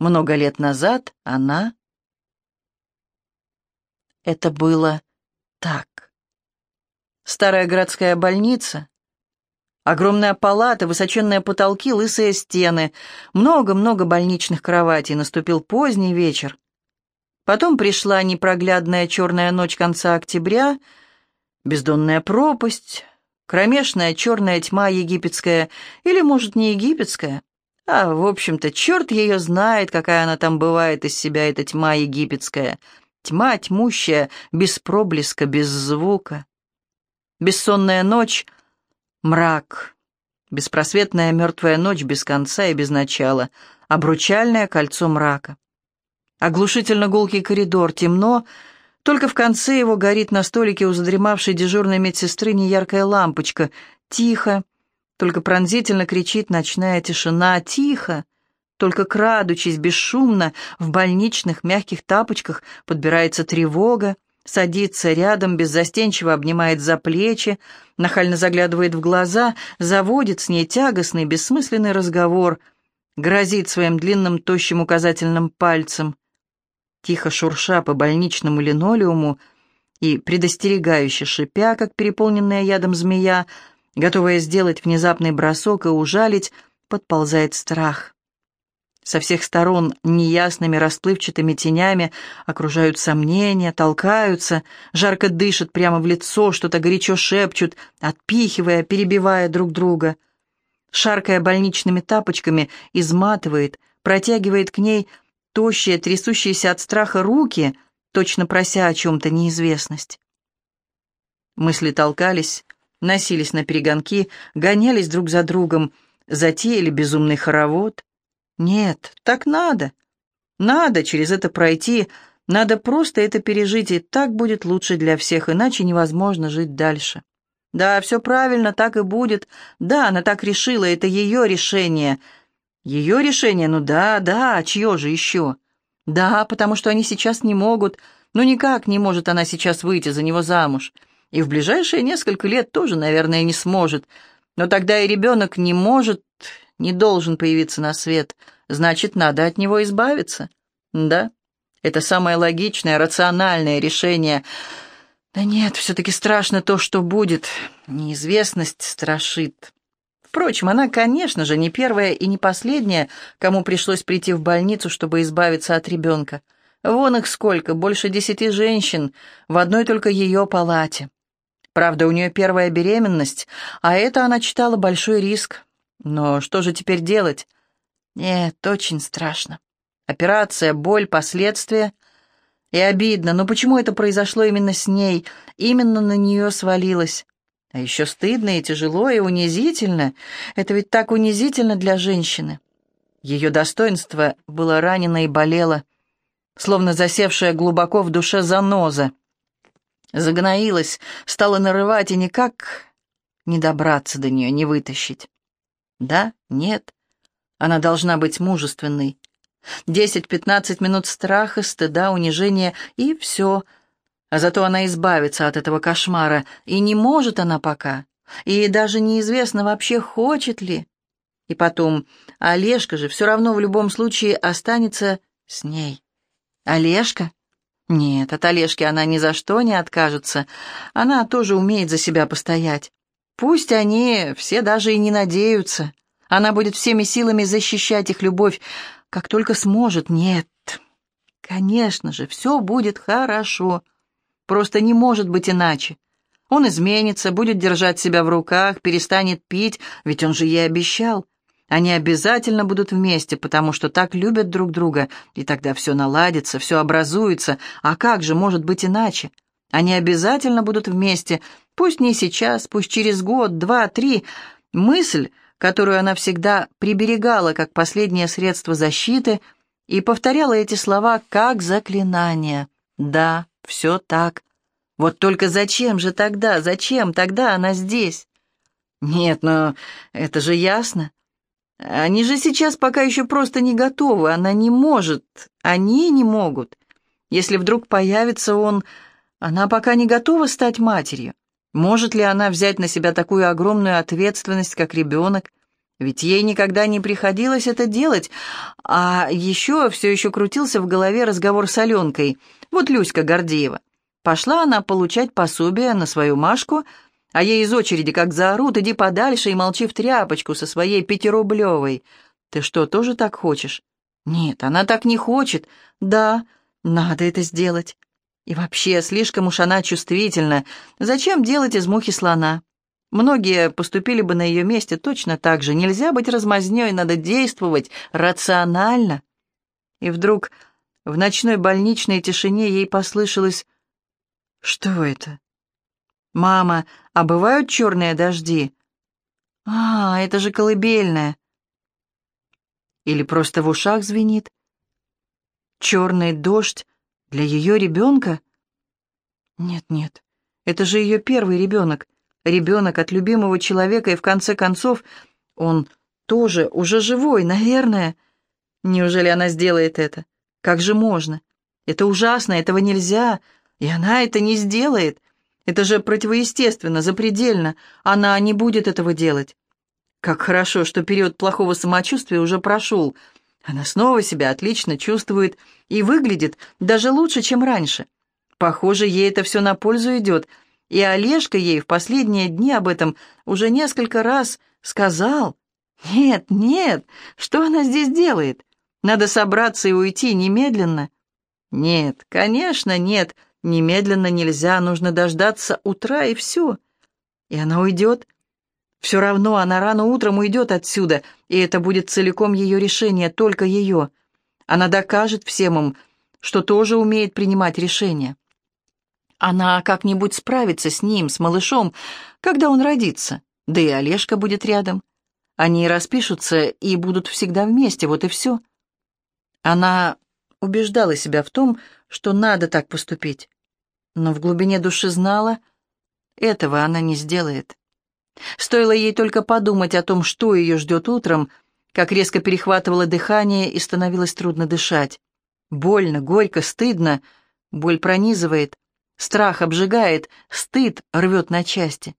Много лет назад она... Это было так. Старая городская больница, огромная палата, высоченные потолки, лысые стены, много-много больничных кроватей. Наступил поздний вечер. Потом пришла непроглядная черная ночь конца октября, бездонная пропасть, кромешная черная тьма египетская, или, может, не египетская, а, в общем-то, черт ее знает, какая она там бывает из себя, эта тьма египетская. Тьма тьмущая, без проблеска, без звука. Бессонная ночь, мрак, беспросветная мертвая ночь без конца и без начала, обручальное кольцо мрака. Оглушительно гулкий коридор, темно, только в конце его горит на столике у задремавшей дежурной медсестры неяркая лампочка. Тихо, только пронзительно кричит ночная тишина. Тихо, только крадучись бесшумно, в больничных мягких тапочках подбирается тревога, садится рядом, беззастенчиво обнимает за плечи, нахально заглядывает в глаза, заводит с ней тягостный, бессмысленный разговор, грозит своим длинным тощим указательным пальцем тихо шурша по больничному линолеуму и предостерегающе шипя, как переполненная ядом змея, готовая сделать внезапный бросок и ужалить, подползает страх. Со всех сторон неясными расплывчатыми тенями окружают сомнения, толкаются, жарко дышат прямо в лицо, что-то горячо шепчут, отпихивая, перебивая друг друга. Шаркая больничными тапочками, изматывает, протягивает к ней тощие, трясущиеся от страха руки, точно прося о чем-то неизвестность. Мысли толкались, носились на перегонки, гонялись друг за другом, затеяли безумный хоровод. Нет, так надо. Надо через это пройти, надо просто это пережить, и так будет лучше для всех, иначе невозможно жить дальше. Да, все правильно, так и будет. Да, она так решила, это ее решение — ее решение, ну да, да, а чье же еще? Да, потому что они сейчас не могут, ну никак не может она сейчас выйти за него замуж. И в ближайшие несколько лет тоже, наверное, не сможет. Но тогда и ребенок не может, не должен появиться на свет. Значит, надо от него избавиться. Да, это самое логичное, рациональное решение. Да нет, все-таки страшно то, что будет. Неизвестность страшит. Впрочем, она, конечно же, не первая и не последняя, кому пришлось прийти в больницу, чтобы избавиться от ребенка. Вон их сколько, больше десяти женщин, в одной только ее палате. Правда, у нее первая беременность, а это она читала большой риск. Но что же теперь делать? Нет, очень страшно. Операция, боль, последствия. И обидно, но почему это произошло именно с ней, именно на нее свалилось? А еще стыдно и тяжело, и унизительно. Это ведь так унизительно для женщины. Ее достоинство было ранено и болело, словно засевшая глубоко в душе заноза. Загноилась, стала нарывать, и никак не добраться до нее, не вытащить. Да, нет, она должна быть мужественной. Десять-пятнадцать минут страха, стыда, унижения, и все — а зато она избавится от этого кошмара, и не может она пока, и даже неизвестно вообще, хочет ли. И потом, Олежка же все равно в любом случае останется с ней. Олежка? Нет, от Олежки она ни за что не откажется. Она тоже умеет за себя постоять. Пусть они все даже и не надеются. Она будет всеми силами защищать их любовь, как только сможет. Нет, конечно же, все будет хорошо. Просто не может быть иначе. Он изменится, будет держать себя в руках, перестанет пить, ведь он же ей обещал. Они обязательно будут вместе, потому что так любят друг друга, и тогда все наладится, все образуется. А как же может быть иначе? Они обязательно будут вместе, пусть не сейчас, пусть через год, два, три. Мысль, которую она всегда приберегала как последнее средство защиты, и повторяла эти слова как заклинание. Да, все так. Вот только зачем же тогда, зачем тогда она здесь? Нет, но это же ясно. Они же сейчас пока еще просто не готовы, она не может, они не могут. Если вдруг появится он, она пока не готова стать матерью. Может ли она взять на себя такую огромную ответственность, как ребенок? Ведь ей никогда не приходилось это делать, а еще все еще крутился в голове разговор с Аленкой. Вот Люська Гордеева. Пошла она получать пособие на свою Машку, а ей из очереди как заорут, иди подальше и молчи в тряпочку со своей пятирублевой. Ты что, тоже так хочешь? Нет, она так не хочет. Да, надо это сделать. И вообще, слишком уж она чувствительна. Зачем делать из мухи слона? Многие поступили бы на ее месте точно так же. Нельзя быть размазнёй, надо действовать рационально. И вдруг в ночной больничной тишине ей послышалось «Что это?» «Мама, а бывают черные дожди?» «А, это же колыбельная». Или просто в ушах звенит? Черный дождь для ее ребенка? Нет-нет, это же ее первый ребенок. Ребенок от любимого человека, и в конце концов он тоже уже живой, наверное. Неужели она сделает это? Как же можно? Это ужасно, этого нельзя, и она это не сделает. Это же противоестественно, запредельно. Она не будет этого делать. Как хорошо, что период плохого самочувствия уже прошел. Она снова себя отлично чувствует и выглядит даже лучше, чем раньше. Похоже, ей это все на пользу идет, и Олежка ей в последние дни об этом уже несколько раз сказал. «Нет, нет, что она здесь делает? Надо собраться и уйти немедленно». «Нет, конечно, нет, немедленно нельзя, нужно дождаться утра и все». И она уйдет, все равно она рано утром уйдет отсюда, и это будет целиком ее решение, только ее. Она докажет всем им, что тоже умеет принимать решения. Она как-нибудь справится с ним, с малышом, когда он родится, да и Олежка будет рядом. Они распишутся и будут всегда вместе, вот и все. Она убеждала себя в том, что надо так поступить, но в глубине души знала, этого она не сделает. Стоило ей только подумать о том, что ее ждет утром, как резко перехватывало дыхание и становилось трудно дышать. Больно, горько, стыдно. Боль пронизывает, страх обжигает, стыд рвет на части.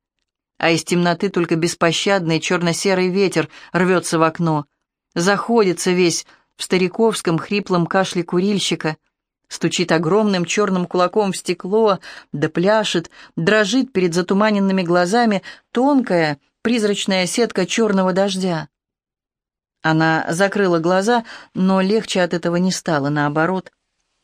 А из темноты только беспощадный черно-серый ветер рвется в окно. Заходится весь в стариковском хриплом кашле курильщика — стучит огромным черным кулаком в стекло, да пляшет, дрожит перед затуманенными глазами тонкая призрачная сетка черного дождя. Она закрыла глаза, но легче от этого не стало, наоборот.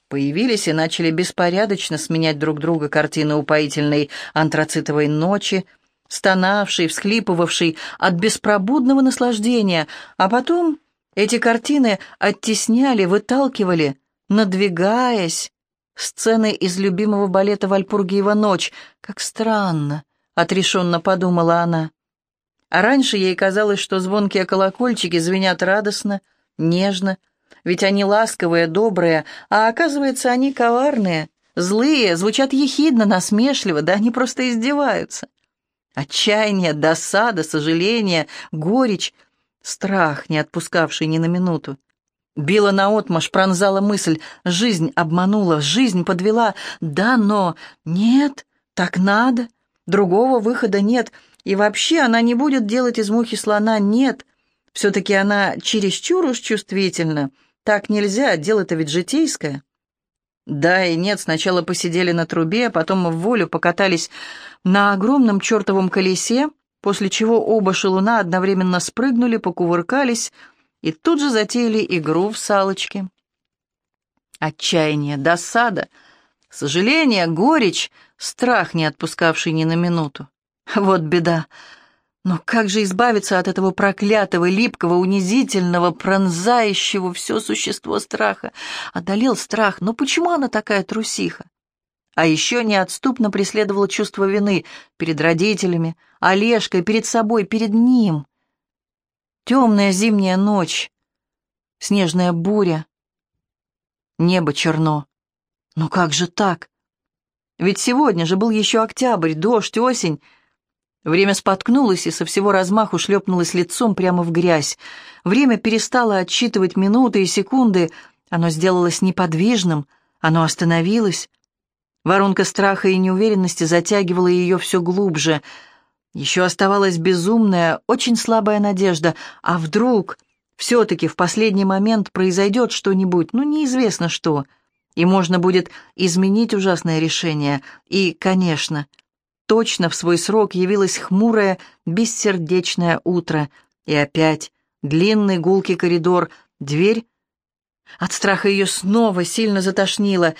Появились и начали беспорядочно сменять друг друга картины упоительной антрацитовой ночи, стонавшей, всхлипывавшей от беспробудного наслаждения, а потом эти картины оттесняли, выталкивали, надвигаясь. Сцены из любимого балета «Вальпургиева ночь». Как странно, отрешенно подумала она. А раньше ей казалось, что звонкие колокольчики звенят радостно, нежно, ведь они ласковые, добрые, а оказывается, они коварные, злые, звучат ехидно, насмешливо, да они просто издеваются. Отчаяние, досада, сожаление, горечь, страх, не отпускавший ни на минуту. Била наотмашь, пронзала мысль. Жизнь обманула, жизнь подвела. Да, но... Нет, так надо. Другого выхода нет. И вообще она не будет делать из мухи слона. Нет. Все-таки она чересчур уж чувствительна. Так нельзя, дело-то ведь житейское. Да и нет, сначала посидели на трубе, потом в волю покатались на огромном чертовом колесе, после чего оба шелуна одновременно спрыгнули, покувыркались, и тут же затеяли игру в салочки. Отчаяние, досада, сожаление, горечь, страх, не отпускавший ни на минуту. Вот беда. Но как же избавиться от этого проклятого, липкого, унизительного, пронзающего все существо страха? Одолел страх, но почему она такая трусиха? А еще неотступно преследовало чувство вины перед родителями, Олежкой, перед собой, перед ним. Темная зимняя ночь, снежная буря, небо черно. Но как же так? Ведь сегодня же был еще октябрь, дождь, осень. Время споткнулось и со всего размаху шлепнулось лицом прямо в грязь. Время перестало отсчитывать минуты и секунды, оно сделалось неподвижным, оно остановилось. Воронка страха и неуверенности затягивала ее все глубже — Еще оставалась безумная, очень слабая надежда. А вдруг все-таки в последний момент произойдет что-нибудь, ну неизвестно что, и можно будет изменить ужасное решение. И, конечно, точно в свой срок явилось хмурое, бессердечное утро. И опять длинный гулкий коридор, дверь. От страха ее снова сильно затошнило.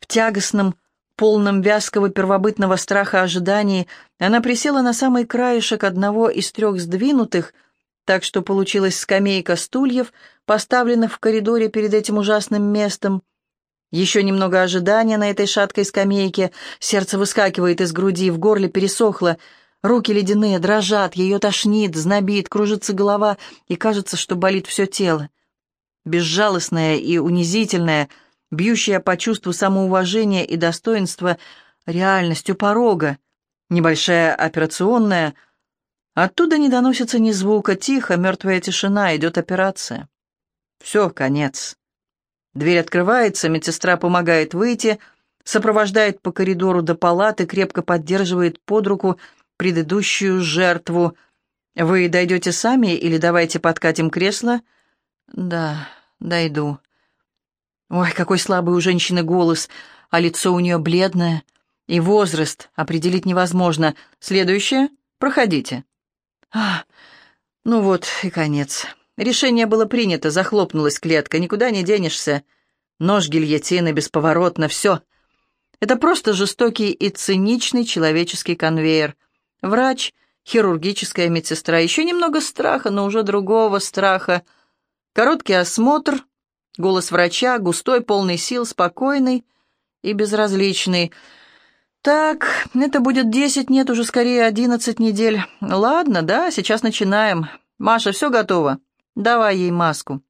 В тягостном, полном вязкого первобытного страха ожидании она присела на самый краешек одного из трех сдвинутых, так что получилась скамейка стульев, поставленных в коридоре перед этим ужасным местом. Еще немного ожидания на этой шаткой скамейке, сердце выскакивает из груди, в горле пересохло, руки ледяные, дрожат, ее тошнит, знобит, кружится голова, и кажется, что болит все тело. Безжалостная и унизительная, бьющая по чувству самоуважения и достоинства реальностью порога, небольшая операционная — Оттуда не доносится ни звука, тихо, мертвая тишина, идет операция. Все, конец. Дверь открывается, медсестра помогает выйти, сопровождает по коридору до палаты, крепко поддерживает под руку предыдущую жертву. «Вы дойдете сами или давайте подкатим кресло?» «Да, дойду». Ой, какой слабый у женщины голос, а лицо у нее бледное. И возраст определить невозможно. Следующее? Проходите. А, ну вот и конец. Решение было принято, захлопнулась клетка, никуда не денешься. Нож гильотины бесповоротно, все. Это просто жестокий и циничный человеческий конвейер. Врач, хирургическая медсестра, еще немного страха, но уже другого страха. Короткий осмотр, голос врача, густой, полный сил, спокойный и безразличный — «Так, это будет десять, нет, уже скорее одиннадцать недель. Ладно, да, сейчас начинаем. Маша, все готово? Давай ей маску».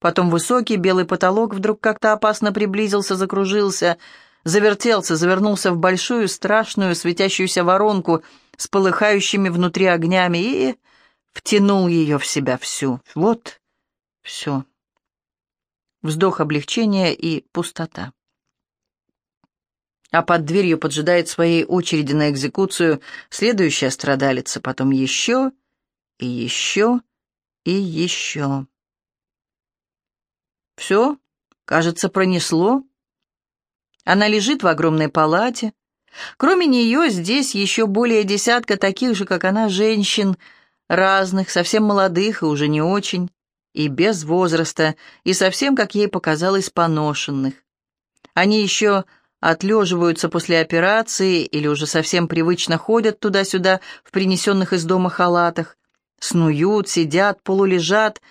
Потом высокий белый потолок вдруг как-то опасно приблизился, закружился, завертелся, завернулся в большую, страшную, светящуюся воронку с полыхающими внутри огнями и втянул ее в себя всю. Вот, все. Вздох облегчения и пустота а под дверью поджидает своей очереди на экзекуцию следующая страдалица, потом еще и еще и еще. Все, кажется, пронесло. Она лежит в огромной палате. Кроме нее здесь еще более десятка таких же, как она, женщин, разных, совсем молодых и уже не очень, и без возраста, и совсем, как ей показалось, поношенных. Они еще отлеживаются после операции или уже совсем привычно ходят туда-сюда в принесенных из дома халатах, снуют, сидят, полулежат,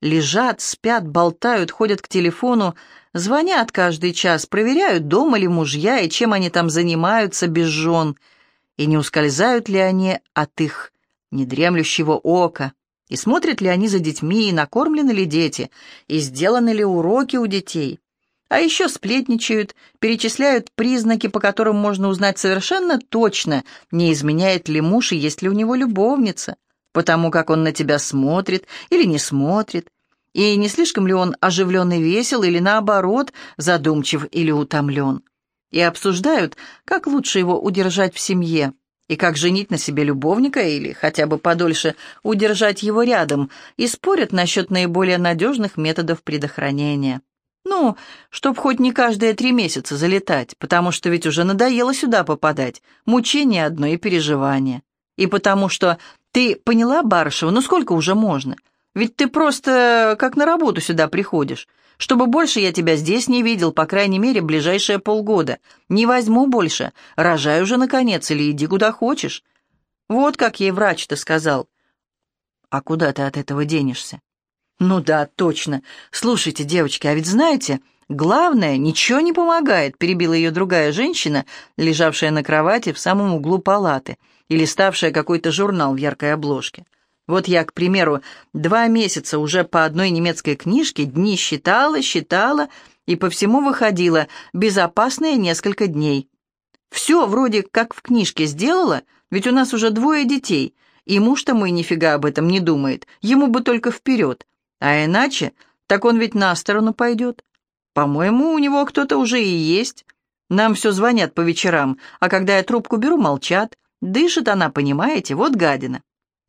лежат, спят, болтают, ходят к телефону, звонят каждый час, проверяют, дома ли мужья и чем они там занимаются без жен, и не ускользают ли они от их недремлющего ока, и смотрят ли они за детьми, и накормлены ли дети, и сделаны ли уроки у детей, а еще сплетничают, перечисляют признаки, по которым можно узнать совершенно точно, не изменяет ли муж и есть ли у него любовница, потому как он на тебя смотрит или не смотрит, и не слишком ли он оживлен и весел, или наоборот, задумчив или утомлен. И обсуждают, как лучше его удержать в семье, и как женить на себе любовника или хотя бы подольше удержать его рядом, и спорят насчет наиболее надежных методов предохранения. Ну, чтоб хоть не каждые три месяца залетать, потому что ведь уже надоело сюда попадать. Мучение одно и переживание. И потому что ты поняла, Барышева, ну сколько уже можно? Ведь ты просто как на работу сюда приходишь. Чтобы больше я тебя здесь не видел, по крайней мере, ближайшие полгода. Не возьму больше. Рожай уже, наконец, или иди куда хочешь. Вот как ей врач-то сказал. А куда ты от этого денешься? «Ну да, точно. Слушайте, девочки, а ведь знаете, главное, ничего не помогает», перебила ее другая женщина, лежавшая на кровати в самом углу палаты и листавшая какой-то журнал в яркой обложке. Вот я, к примеру, два месяца уже по одной немецкой книжке дни считала, считала и по всему выходила безопасные несколько дней. Все вроде как в книжке сделала, ведь у нас уже двое детей, и муж-то мой нифига об этом не думает, ему бы только вперед. А иначе, так он ведь на сторону пойдет. По-моему, у него кто-то уже и есть. Нам все звонят по вечерам, а когда я трубку беру, молчат. Дышит она, понимаете, вот гадина.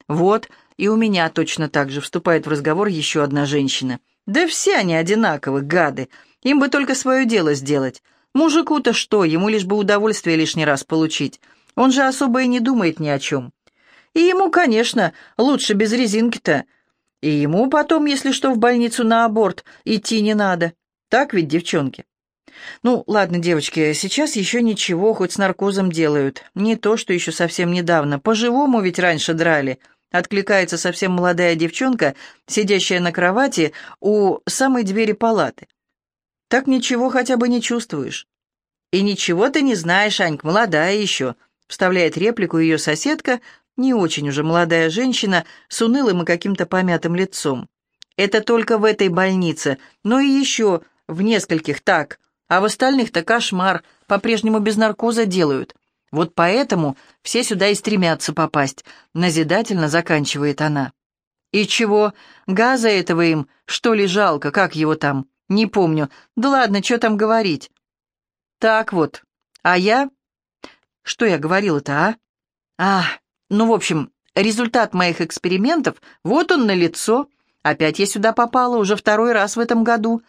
Вот, и у меня точно так же вступает в разговор еще одна женщина. Да все они одинаковы, гады. Им бы только свое дело сделать. Мужику-то что, ему лишь бы удовольствие лишний раз получить. Он же особо и не думает ни о чем. И ему, конечно, лучше без резинки-то. И ему потом, если что, в больницу на аборт идти не надо. Так ведь, девчонки? Ну, ладно, девочки, сейчас еще ничего, хоть с наркозом делают. Не то, что еще совсем недавно. По-живому ведь раньше драли. Откликается совсем молодая девчонка, сидящая на кровати у самой двери палаты. Так ничего хотя бы не чувствуешь. И ничего ты не знаешь, Аньк, молодая еще, вставляет реплику ее соседка, не очень уже молодая женщина, с унылым и каким-то помятым лицом. Это только в этой больнице, но и еще в нескольких так, а в остальных-то кошмар, по-прежнему без наркоза делают. Вот поэтому все сюда и стремятся попасть, назидательно заканчивает она. И чего, газа этого им, что ли, жалко, как его там, не помню. Да ладно, что там говорить. Так вот, а я... Что я говорила-то, а? А, ну, в общем, результат моих экспериментов, вот он на лицо. Опять я сюда попала, уже второй раз в этом году.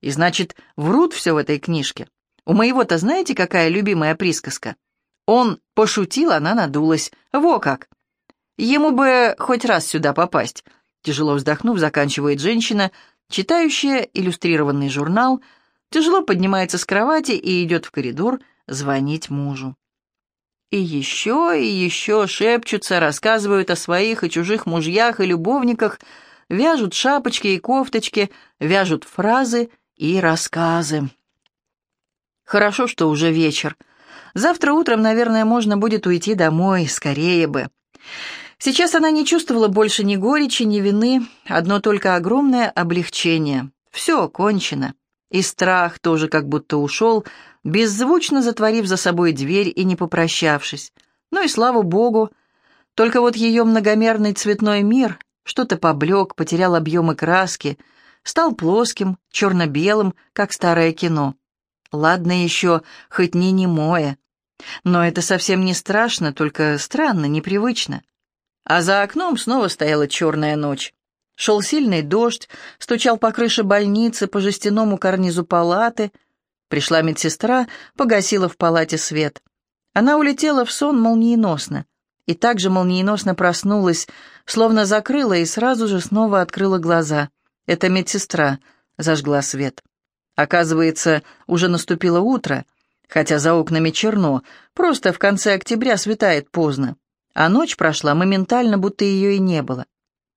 И значит, врут все в этой книжке. У моего-то знаете, какая любимая присказка? Он пошутил, она надулась. Во как! Ему бы хоть раз сюда попасть. Тяжело вздохнув, заканчивает женщина, читающая иллюстрированный журнал, тяжело поднимается с кровати и идет в коридор звонить мужу. И еще, и еще шепчутся, рассказывают о своих и чужих мужьях и любовниках, вяжут шапочки и кофточки, вяжут фразы и рассказы. Хорошо, что уже вечер. Завтра утром, наверное, можно будет уйти домой, скорее бы. Сейчас она не чувствовала больше ни горечи, ни вины, одно только огромное облегчение. Все кончено. И страх тоже как будто ушел, беззвучно затворив за собой дверь и не попрощавшись. Ну и слава богу, только вот ее многомерный цветной мир что-то поблек, потерял объемы краски, стал плоским, черно-белым, как старое кино. Ладно еще, хоть не немое. Но это совсем не страшно, только странно, непривычно. А за окном снова стояла черная ночь. Шел сильный дождь, стучал по крыше больницы, по жестяному карнизу палаты. Пришла медсестра, погасила в палате свет. Она улетела в сон молниеносно. И также молниеносно проснулась, словно закрыла и сразу же снова открыла глаза. Это медсестра зажгла свет. Оказывается, уже наступило утро, хотя за окнами черно, просто в конце октября светает поздно. А ночь прошла моментально, будто ее и не было.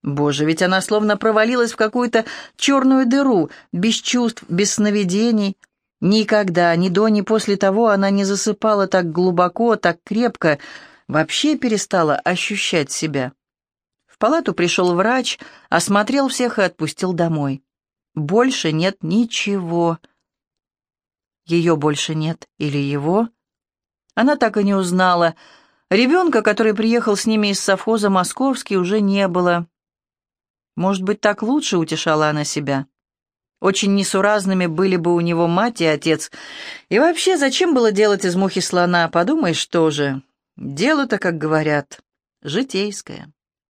Боже, ведь она словно провалилась в какую-то черную дыру, без чувств, без сновидений. Никогда, ни до, ни после того она не засыпала так глубоко, так крепко, вообще перестала ощущать себя. В палату пришел врач, осмотрел всех и отпустил домой. Больше нет ничего. Ее больше нет или его? Она так и не узнала. Ребенка, который приехал с ними из совхоза Московский, уже не было. Может быть, так лучше утешала она себя. Очень несуразными были бы у него мать и отец. И вообще, зачем было делать из мухи слона? Подумаешь, что же. Дело-то, как говорят, житейское.